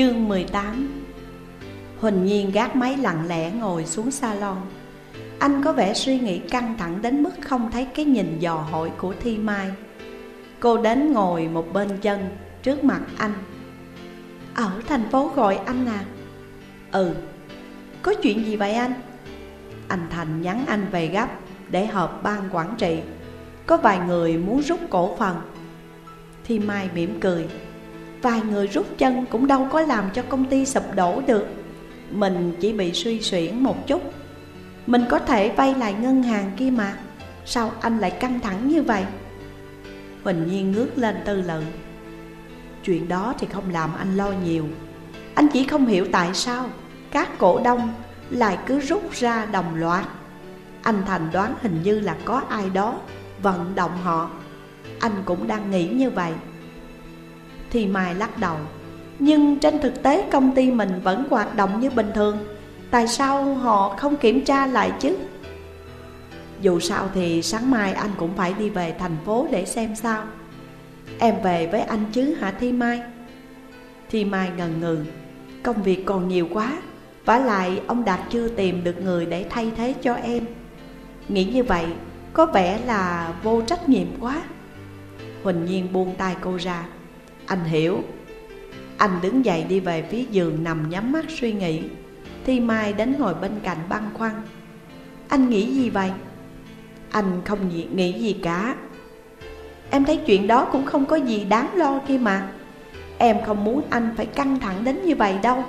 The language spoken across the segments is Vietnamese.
Chương 18 Huỳnh Nhiên gác máy lặng lẽ ngồi xuống salon. Anh có vẻ suy nghĩ căng thẳng đến mức không thấy cái nhìn dò hỏi của Thi Mai. Cô đến ngồi một bên chân trước mặt anh. Ở thành phố gọi anh à? Ừ. Có chuyện gì vậy anh? Anh Thành nhắn anh về gấp để họp ban quản trị. Có vài người muốn rút cổ phần. Thi Mai mỉm cười. Vài người rút chân cũng đâu có làm cho công ty sụp đổ được. Mình chỉ bị suy xuyển một chút. Mình có thể vay lại ngân hàng kia mà. Sao anh lại căng thẳng như vậy? Huỳnh Nhiên ngước lên tư lự Chuyện đó thì không làm anh lo nhiều. Anh chỉ không hiểu tại sao Các cổ đông lại cứ rút ra đồng loạt. Anh Thành đoán hình như là có ai đó vận động họ. Anh cũng đang nghĩ như vậy thì Mai lắc đầu. Nhưng trên thực tế công ty mình vẫn hoạt động như bình thường. Tại sao họ không kiểm tra lại chứ? Dù sao thì sáng mai anh cũng phải đi về thành phố để xem sao. Em về với anh chứ hả Thi Mai? Thi Mai ngần ngừ. Công việc còn nhiều quá, vả lại ông Đạt chưa tìm được người để thay thế cho em. Nghĩ như vậy, có vẻ là vô trách nhiệm quá. Huỳnh Nhiên buông tay cô ra anh hiểu. Anh đứng dậy đi về phía giường nằm nhắm mắt suy nghĩ. Thi Mai đến ngồi bên cạnh băn khoăn. Anh nghĩ gì vậy? Anh không nghĩ gì cả. Em thấy chuyện đó cũng không có gì đáng lo kia mà. Em không muốn anh phải căng thẳng đến như vậy đâu.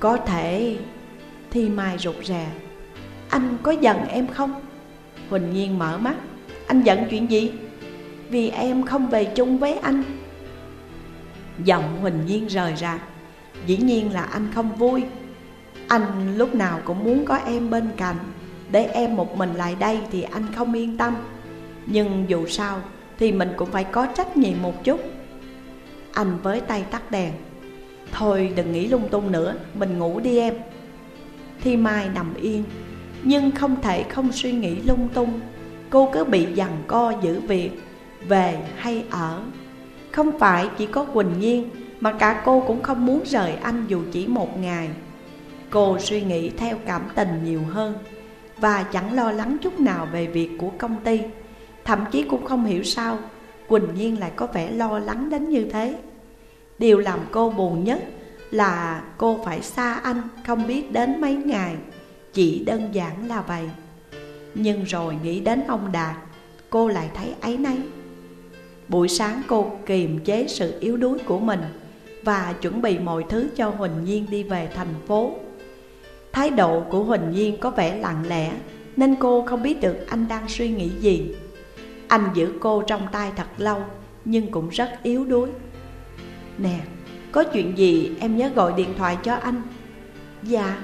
Có thể, Thi Mai rụt rè. Anh có giận em không? Huỳnh Nhiên mở mắt. Anh giận chuyện gì? Vì em không về chung với anh. Giọng Huỳnh Nhiên rời ra. Dĩ nhiên là anh không vui. Anh lúc nào cũng muốn có em bên cạnh. Để em một mình lại đây thì anh không yên tâm. Nhưng dù sao thì mình cũng phải có trách nhiệm một chút. Anh với tay tắt đèn. Thôi đừng nghĩ lung tung nữa, mình ngủ đi em. Thi Mai nằm yên Nhưng không thể không suy nghĩ lung tung. Cô cứ bị dằn co giữ việc Về hay ở không phải chỉ có Quỳnh Nhiên, Mà cả cô cũng không muốn rời anh dù chỉ một ngày. Cô suy nghĩ theo cảm tình nhiều hơn, Và chẳng lo lắng chút nào về việc của công ty. Thậm chí cũng không hiểu sao, Quỳnh Nhiên lại có vẻ lo lắng đến như thế. Điều làm cô buồn nhất là cô phải xa anh không biết đến mấy ngày. Chỉ đơn giản là vậy. Nhưng rồi nghĩ đến ông Đạt, Cô lại thấy ấy nấy. Buổi sáng cô kiềm chế sự yếu đuối của mình Và chuẩn bị mọi thứ cho Huỳnh Nhiên đi về thành phố. Thái độ của Huỳnh Nhiên có vẻ lặng lẽ Nên cô không biết được anh đang suy nghĩ gì. Anh giữ cô trong tay thật lâu Nhưng cũng rất yếu đuối. Nè, có chuyện gì em nhớ gọi điện thoại cho anh. Dạ.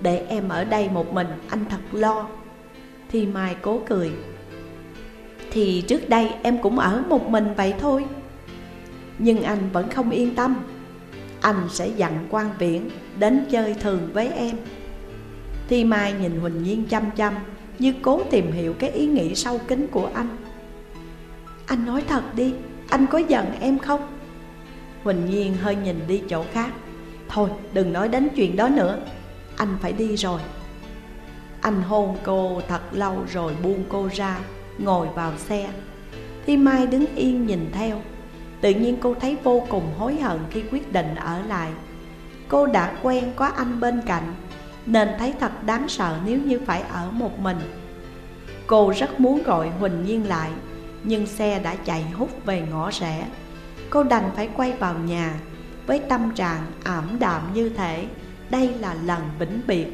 Để em ở đây một mình anh thật lo. Thì Mai cố cười thì trước đây em cũng ở một mình vậy thôi. Nhưng anh vẫn không yên tâm. Anh sẽ dặn quan viễn đến chơi thường với em. Thi Mai nhìn Huỳnh Nhiên chăm chăm Như cố tìm hiểu cái ý nghĩ sâu kín của anh. Anh nói thật đi, anh có giận em không? Huỳnh Nhiên hơi nhìn đi chỗ khác. Thôi đừng nói đến chuyện đó nữa. Anh phải đi rồi. Anh hôn cô thật lâu rồi buông cô ra ngồi vào xe. Thi Mai đứng yên nhìn theo. Tự nhiên cô thấy vô cùng hối hận khi quyết định ở lại. Cô đã quen có anh bên cạnh, Nên thấy thật đáng sợ nếu như phải ở một mình. Cô rất muốn gọi Huỳnh Nhiên lại, Nhưng xe đã chạy hút về ngõ rẽ. Cô đành phải quay vào nhà, Với tâm trạng ảm đạm như thể Đây là lần vĩnh biệt.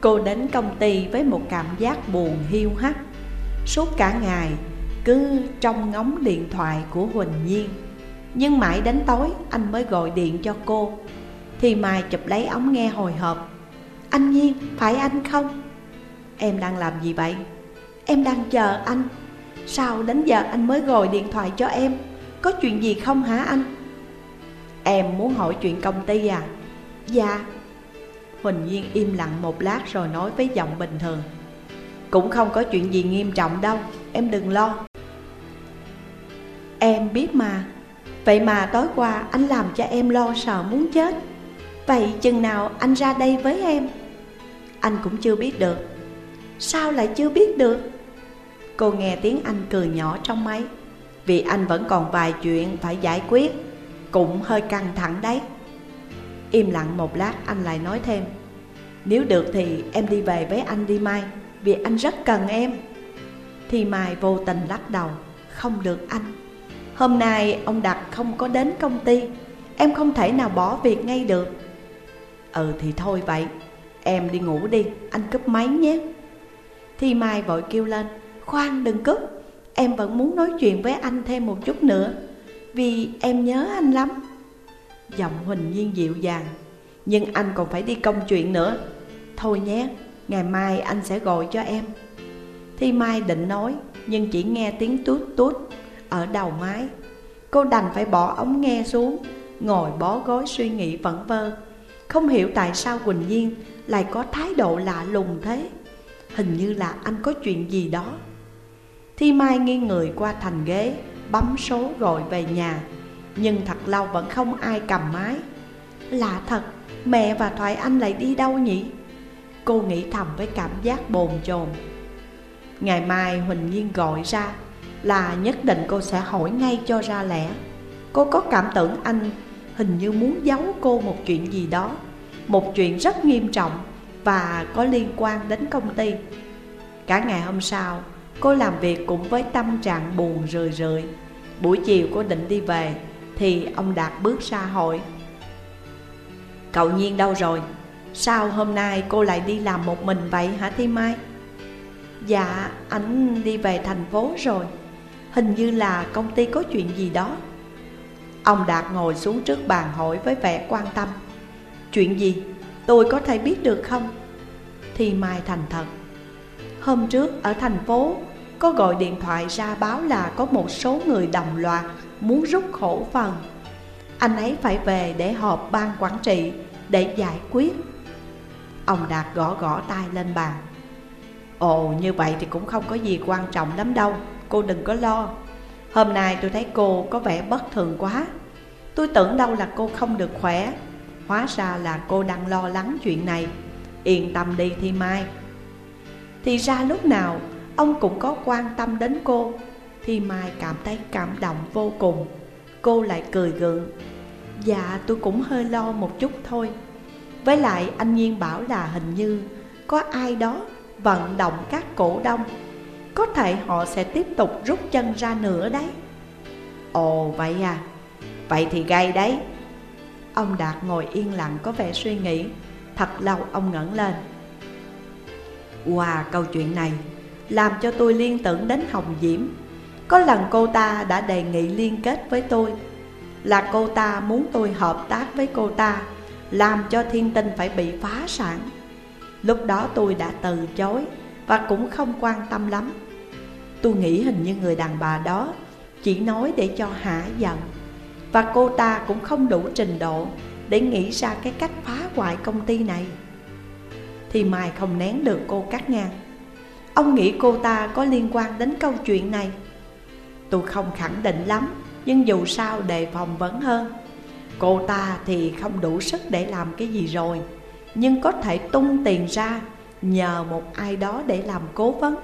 Cô đến công ty với một cảm giác buồn hiu hắt. Suốt cả ngày cứ trong ngóng điện thoại của Huỳnh Nhiên Nhưng mãi đến tối anh mới gọi điện cho cô Thì Mai chụp lấy ống nghe hồi hộp Anh Nhiên, phải anh không? Em đang làm gì vậy? Em đang chờ anh Sao đến giờ anh mới gọi điện thoại cho em? Có chuyện gì không hả anh? Em muốn hỏi chuyện công ty à? Dạ Huỳnh Nhiên im lặng một lát rồi nói với giọng bình thường cũng không có chuyện gì nghiêm trọng đâu, Em đừng lo. Em biết mà. Vậy mà tối qua anh làm cho em lo sợ muốn chết. Vậy chừng nào anh ra đây với em? Anh cũng chưa biết được. Sao lại chưa biết được? Cô nghe tiếng anh cười nhỏ trong máy. Vì anh vẫn còn vài chuyện phải giải quyết. Cũng hơi căng thẳng đấy. Im lặng một lát, anh lại nói thêm. Nếu được thì em đi về với anh đi Mai. Vì anh rất cần em. Thì Mai vô tình lắc đầu Không được anh. Hôm nay ông Đạt không có đến công ty Em không thể nào bỏ việc ngay được. Ừ thì thôi vậy Em đi ngủ đi, anh cúp máy nhé. Thì Mai vội kêu lên Khoan đừng cúp Em vẫn muốn nói chuyện với anh thêm một chút nữa Vì em nhớ anh lắm. Giọng Huỳnh Nhiên dịu dàng Nhưng anh còn phải đi công chuyện nữa. Thôi nhé, ngày mai anh sẽ gọi cho em. Thi Mai định nói, Nhưng chỉ nghe tiếng tút tút ở đầu mái Cô đành phải bỏ ống nghe xuống, Ngồi bó gối suy nghĩ vẩn vơ. Không hiểu tại sao Quỳnh Duyên lại có thái độ lạ lùng thế. Hình như là anh có chuyện gì đó. Thi Mai nghiêng người qua thành ghế, Bấm số gọi về nhà. Nhưng thật lâu vẫn không ai cầm máy. Lạ thật, Mẹ và Thoại Anh lại đi đâu nhỉ? Cô nghĩ thầm với cảm giác bồn chồn. Ngày mai Huỳnh Nhiên gọi ra Là nhất định cô sẽ hỏi ngay cho ra lẽ. Cô có cảm tưởng anh hình như muốn giấu cô một chuyện gì đó Một chuyện rất nghiêm trọng và có liên quan đến công ty. Cả ngày hôm sau, cô làm việc cũng với tâm trạng buồn rười rượi. Buổi chiều cô định đi về Thì ông Đạt bước ra hỏi Cậu Nhiên đâu rồi? Sao hôm nay cô lại đi làm một mình vậy hả Thi Mai? Dạ, anh đi về thành phố rồi Hình như là công ty có chuyện gì đó Ông Đạt ngồi xuống trước bàn hỏi với vẻ quan tâm Chuyện gì? Tôi có thể biết được không? Thi Mai thành thật Hôm trước ở thành phố Có gọi điện thoại ra báo là có một số người đồng loạt Muốn rút khổ phần Anh ấy phải về để họp ban quản trị Để giải quyết Ông Đạt gõ gõ tay lên bàn. Ồ, như vậy thì cũng không có gì quan trọng lắm đâu, Cô đừng có lo. Hôm nay tôi thấy cô có vẻ bất thường quá. Tôi tưởng đâu là cô không được khỏe. Hóa ra là cô đang lo lắng chuyện này. Yên tâm đi Thi Mai. Thì ra lúc nào, ông cũng có quan tâm đến cô. Thi Mai cảm thấy cảm động vô cùng. Cô lại cười gượng. Dạ tôi cũng hơi lo một chút thôi. Với lại anh Nhiên bảo là hình như Có ai đó vận động các cổ đông, Có thể họ sẽ tiếp tục rút chân ra nữa đấy. Ồ, vậy à? Vậy thì gay đấy. Ông Đạt ngồi yên lặng có vẻ suy nghĩ, Thật lâu ông ngẩng lên. Wow, câu chuyện này Làm cho tôi liên tưởng đến Hồng Diễm. Có lần cô ta đã đề nghị liên kết với tôi, Là cô ta muốn tôi hợp tác với cô ta. Làm cho thiên tinh phải bị phá sản. Lúc đó tôi đã từ chối Và cũng không quan tâm lắm. Tôi nghĩ hình như người đàn bà đó Chỉ nói để cho hả giận, Và cô ta cũng không đủ trình độ Để nghĩ ra cái cách phá hoại công ty này. Thì Mai không nén được cô cắt ngang. Ông nghĩ cô ta có liên quan đến câu chuyện này. Tôi không khẳng định lắm, Nhưng dù sao đề phòng vẫn hơn. Cô ta thì không đủ sức để làm cái gì rồi, Nhưng có thể tung tiền ra Nhờ một ai đó để làm cố vấn.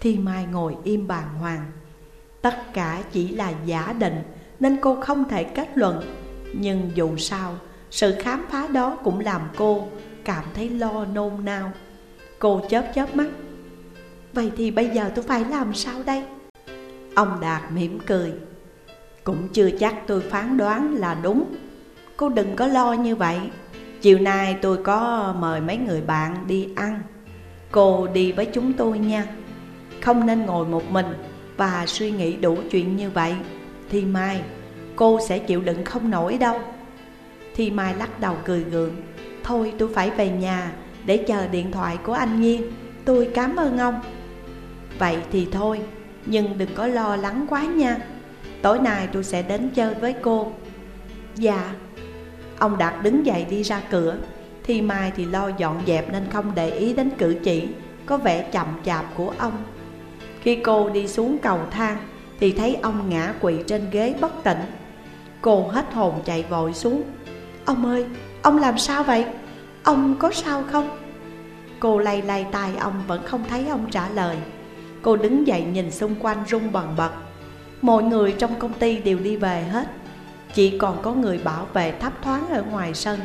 Thi Mai ngồi im bàng hoàng. Tất cả chỉ là giả định Nên cô không thể kết luận, Nhưng dù sao, Sự khám phá đó cũng làm cô Cảm thấy lo nôn nao. Cô chớp chớp mắt. Vậy thì bây giờ tôi phải làm sao đây? Ông Đạt mỉm cười. Cũng chưa chắc tôi phán đoán là đúng. Cô đừng có lo như vậy. Chiều nay tôi có mời mấy người bạn đi ăn. Cô đi với chúng tôi nha. Không nên ngồi một mình và suy nghĩ đủ chuyện như vậy. Thì mai, cô sẽ chịu đựng không nổi đâu. Thì mai lắc đầu cười gượng. Thôi tôi phải về nhà để chờ điện thoại của anh Nhiên Tôi cảm ơn ông. Vậy thì thôi, Nhưng đừng có lo lắng quá nha. Tối nay tôi sẽ đến chơi với cô. Dạ. Ông Đạt đứng dậy đi ra cửa. Thi Mai thì lo dọn dẹp nên không để ý đến cử chỉ Có vẻ chậm chạp của ông. Khi cô đi xuống cầu thang Thì thấy ông ngã quỵ trên ghế bất tỉnh. Cô hết hồn chạy vội xuống. Ông ơi, ông làm sao vậy? Ông có sao không? Cô lay lay tay ông vẫn không thấy ông trả lời. Cô đứng dậy nhìn xung quanh rung bần bật. Mọi người trong công ty đều đi về hết. Chỉ còn có người bảo vệ thấp thoáng ở ngoài sân.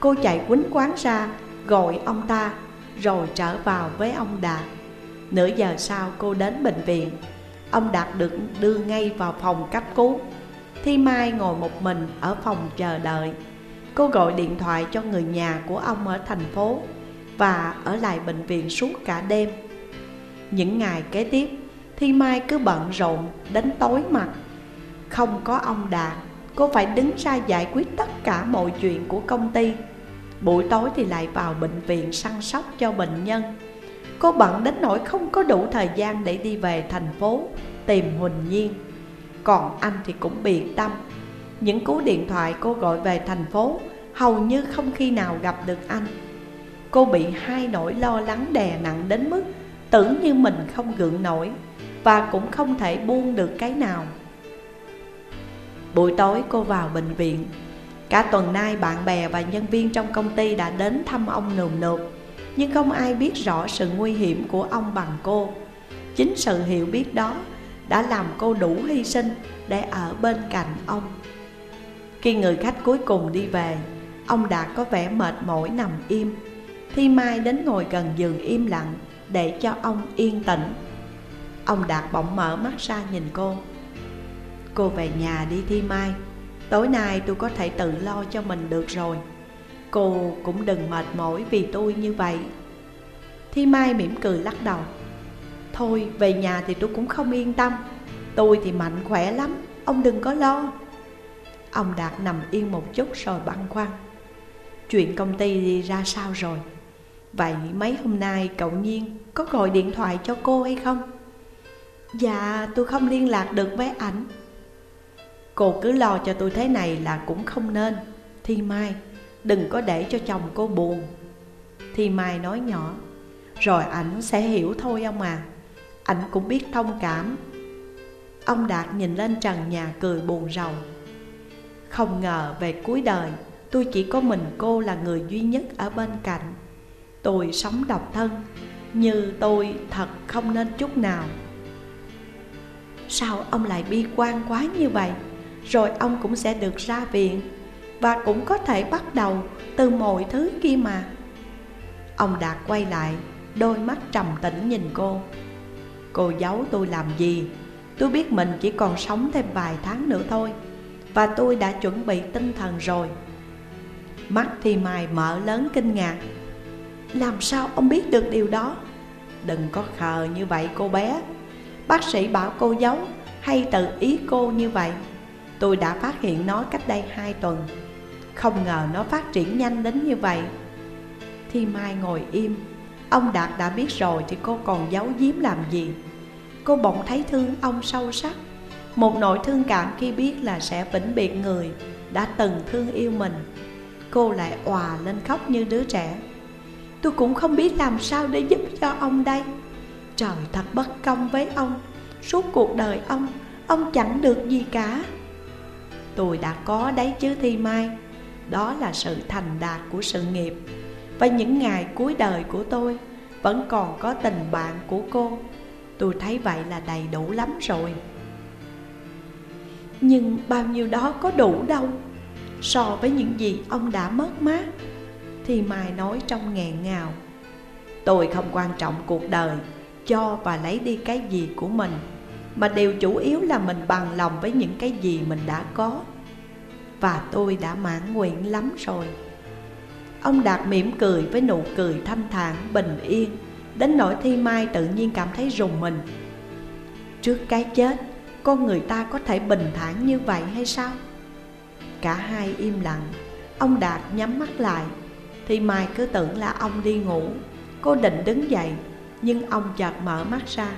Cô chạy quýnh quán ra, gọi ông ta, Rồi trở vào với ông Đạt Nửa giờ sau cô đến bệnh viện. Ông Đạt được đưa ngay vào phòng cấp cứu. Thi Mai ngồi một mình ở phòng chờ đợi. Cô gọi điện thoại cho người nhà của ông ở thành phố Và ở lại bệnh viện suốt cả đêm. Những ngày kế tiếp Thi Mai cứ bận rộn, đến tối mặt. Không có ông Đạt Cô phải đứng ra giải quyết tất cả mọi chuyện của công ty. Buổi tối thì lại vào bệnh viện săn sóc cho bệnh nhân. Cô bận đến nỗi không có đủ thời gian để đi về thành phố, Tìm Huỳnh Nhiên. Còn anh thì cũng biệt tâm. Những cú điện thoại cô gọi về thành phố, Hầu như không khi nào gặp được anh. Cô bị hai nỗi lo lắng đè nặng đến mức Tưởng như mình không gượng nổi. Và cũng không thể buông được cái nào. Buổi tối cô vào bệnh viện. Cả tuần nay bạn bè và nhân viên trong công ty đã đến thăm ông nườm nượp, Nhưng không ai biết rõ sự nguy hiểm của ông bằng cô. Chính sự hiểu biết đó đã làm cô đủ hy sinh để ở bên cạnh ông. Khi người khách cuối cùng đi về, Ông Đạt có vẻ mệt mỏi nằm im. Thi Mai đến ngồi gần giường im lặng Để cho ông yên tĩnh. Ông Đạt bỗng mở mắt ra nhìn cô. Cô về nhà đi Thi Mai. Tối nay tôi có thể tự lo cho mình được rồi. Cô cũng đừng mệt mỏi vì tôi như vậy. Thi Mai mỉm cười lắc đầu. Thôi, về nhà thì tôi cũng không yên tâm. Tôi thì mạnh khỏe lắm, Ông đừng có lo. Ông Đạt nằm yên một chút rồi băn khoăn. Chuyện công ty đi ra sao rồi? Vậy mấy hôm nay cậu Nhiên có gọi điện thoại cho cô hay không? Dạ tôi không liên lạc được với ảnh. Cô cứ lo cho tôi thế này là cũng không nên. Thi Mai, Đừng có để cho chồng cô buồn. Thi Mai nói nhỏ, Rồi ảnh sẽ hiểu thôi ông à. Ảnh cũng biết thông cảm. Ông Đạt nhìn lên trần nhà cười buồn rầu. Không ngờ về cuối đời, Tôi chỉ có mình cô là người duy nhất ở bên cạnh. Tôi sống độc thân, Như tôi thật không nên chút nào. Sao ông lại bi quan quá như vậy? Rồi ông cũng sẽ được ra viện và cũng có thể bắt đầu từ mọi thứ kia mà. Ông đạt quay lại, đôi mắt trầm tĩnh nhìn cô. Cô giấu tôi làm gì? Tôi biết mình chỉ còn sống thêm vài tháng nữa thôi và tôi đã chuẩn bị tinh thần rồi. Mắt thì mài mở lớn kinh ngạc. Làm sao ông biết được điều đó? Đừng có khờ như vậy, cô bé bác sĩ bảo cô giấu hay tự ý cô như vậy? Tôi đã phát hiện nó cách đây hai tuần. Không ngờ nó phát triển nhanh đến như vậy. Thi Mai ngồi im. Ông Đạt đã biết rồi thì cô còn giấu giếm làm gì? Cô bỗng thấy thương ông sâu sắc. Một nỗi thương cảm khi biết là sẽ vĩnh biệt người Đã từng thương yêu mình. Cô lại òa lên khóc như đứa trẻ. Tôi cũng không biết làm sao để giúp cho ông đây. Trời thật bất công với ông. Suốt cuộc đời ông Ông chẳng được gì cả. Tôi đã có đấy chứ Thi Mai. Đó là sự thành đạt của sự nghiệp. Và những ngày cuối đời của tôi Vẫn còn có tình bạn của cô. Tôi thấy vậy là đầy đủ lắm rồi. Nhưng bao nhiêu đó có đủ đâu. So với những gì ông đã mất mát Thì Mai nói trong nghẹn ngào. Tôi không quan trọng cuộc đời. Cho và lấy đi cái gì của mình, mà điều chủ yếu là mình bằng lòng với những cái gì mình đã có. Và tôi đã mãn nguyện lắm rồi. Ông đạt mỉm cười với nụ cười thanh thản, bình yên. Đến nỗi thi mai tự nhiên cảm thấy rùng mình. Trước cái chết, con người ta có thể bình thản như vậy hay sao? Cả hai im lặng. Ông đạt nhắm mắt lại. Thi mai cứ tưởng là ông đi ngủ. Cô định đứng dậy nhưng ông chợt mở mắt ra.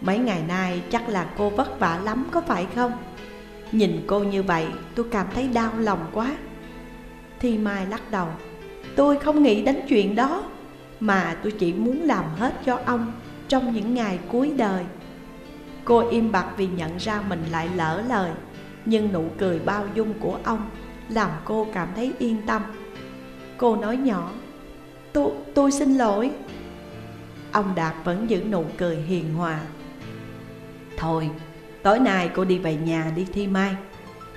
Mấy ngày nay chắc là cô vất vả lắm có phải không? Nhìn cô như vậy tôi cảm thấy đau lòng quá. Thi Mai lắc đầu. Tôi không nghĩ đến chuyện đó Mà tôi chỉ muốn làm hết cho ông Trong những ngày cuối đời. Cô im bặt vì nhận ra mình lại lỡ lời Nhưng nụ cười bao dung của ông Làm cô cảm thấy yên tâm. Cô nói nhỏ Tôi, tôi xin lỗi. Ông Đạt vẫn giữ nụ cười hiền hòa. Thôi, tối nay cô đi về nhà đi thi mai.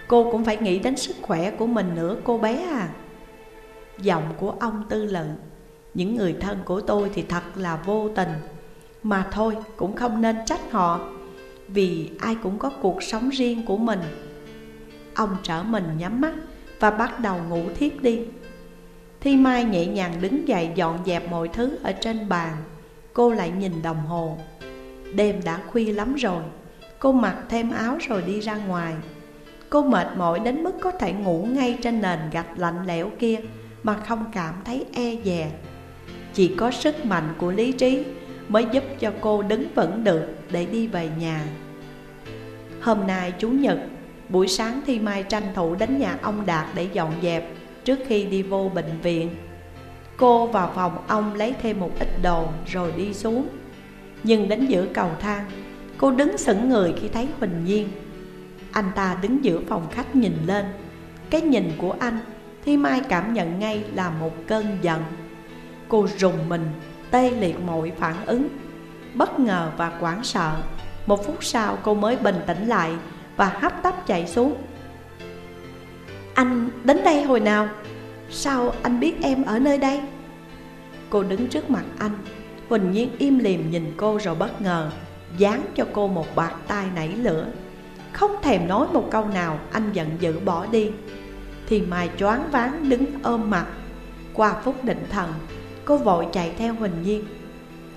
Cô cũng phải nghĩ đến sức khỏe của mình nữa cô bé à. Giọng của ông tư lự. Những người thân của tôi thì thật là vô tình. Mà thôi cũng không nên trách họ Vì ai cũng có cuộc sống riêng của mình. Ông trở mình nhắm mắt và bắt đầu ngủ thiếp đi. Thi Mai nhẹ nhàng đứng dậy dọn dẹp mọi thứ ở trên bàn. Cô lại nhìn đồng hồ. Đêm đã khuya lắm rồi. Cô mặc thêm áo rồi đi ra ngoài. Cô mệt mỏi đến mức có thể ngủ ngay trên nền gạch lạnh lẽo kia Mà không cảm thấy e dè. Chỉ có sức mạnh của lý trí Mới giúp cho cô đứng vững được để đi về nhà. Hôm nay Chủ nhật, Buổi sáng Thi Mai tranh thủ đến nhà ông Đạt để dọn dẹp Trước khi đi vô bệnh viện. Cô vào phòng ông lấy thêm một ít đồ rồi đi xuống. Nhưng đến giữa cầu thang Cô đứng sững người khi thấy Huỳnh Nhiên. Anh ta đứng giữa phòng khách nhìn lên. Cái nhìn của anh Thi Mai cảm nhận ngay là một cơn giận. Cô rùng mình, tê liệt mọi phản ứng. Bất ngờ và hoảng sợ Một phút sau cô mới bình tĩnh lại Và hấp tấp chạy xuống. Anh đến đây hồi nào? Sao anh biết em ở nơi đây? Cô đứng trước mặt anh, Huỳnh Nhiên im lìm nhìn cô rồi bất ngờ, Dán cho cô một bạt tay nảy lửa. Không thèm nói một câu nào, Anh giận dữ bỏ đi. Thì Mai choáng váng đứng ôm mặt. Qua phút định thần, Cô vội chạy theo Huỳnh Nhiên.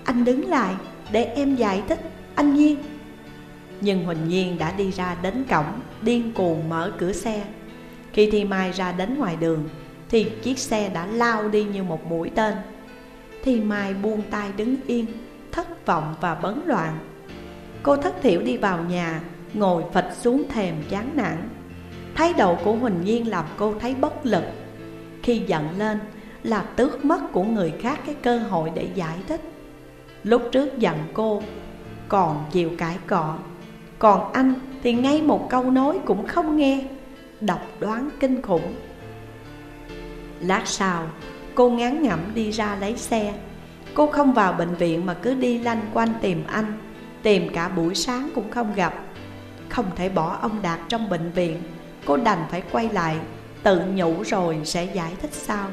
Anh đứng lại, để em giải thích, Anh Nhiên. Nhưng Huỳnh Nhiên đã đi ra đến cổng, Điên cuồng mở cửa xe. Khi Thi Mai ra đến ngoài đường thì chiếc xe đã lao đi như một mũi tên. Thì Mai buông tay đứng yên, Thất vọng và bấn loạn. Cô thất thiểu đi vào nhà, Ngồi phịch xuống thềm chán nản. Thái độ của Huỳnh Nhiên làm cô thấy bất lực. Khi giận lên là tước mất của người khác cái cơ hội để giải thích. Lúc trước giận cô, còn chịu cãi cọ. Còn anh thì ngay một câu nói cũng không nghe, Độc đoán kinh khủng. Lát sau, cô ngán ngẩm đi ra lấy xe. Cô không vào bệnh viện mà cứ đi lanh quanh tìm anh, Tìm cả buổi sáng cũng không gặp. Không thể bỏ ông Đạt trong bệnh viện, Cô đành phải quay lại, Tự nhủ rồi sẽ giải thích sau.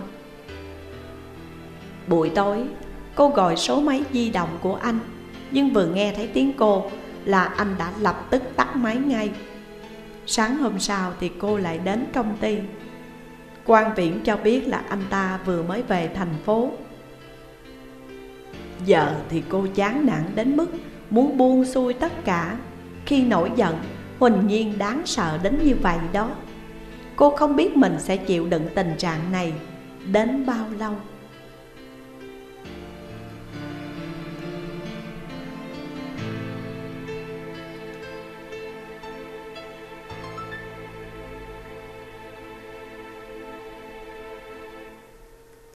Buổi tối, Cô gọi số máy di động của anh, Nhưng vừa nghe thấy tiếng cô Là anh đã lập tức tắt máy ngay. Sáng hôm sau thì cô lại đến công ty quan viễn cho biết là anh ta vừa mới về thành phố. Giờ thì cô chán nản đến mức muốn buông xuôi tất cả. Khi nổi giận, Huỳnh Nhiên đáng sợ đến như vậy đó. Cô không biết mình sẽ chịu đựng tình trạng này đến bao lâu.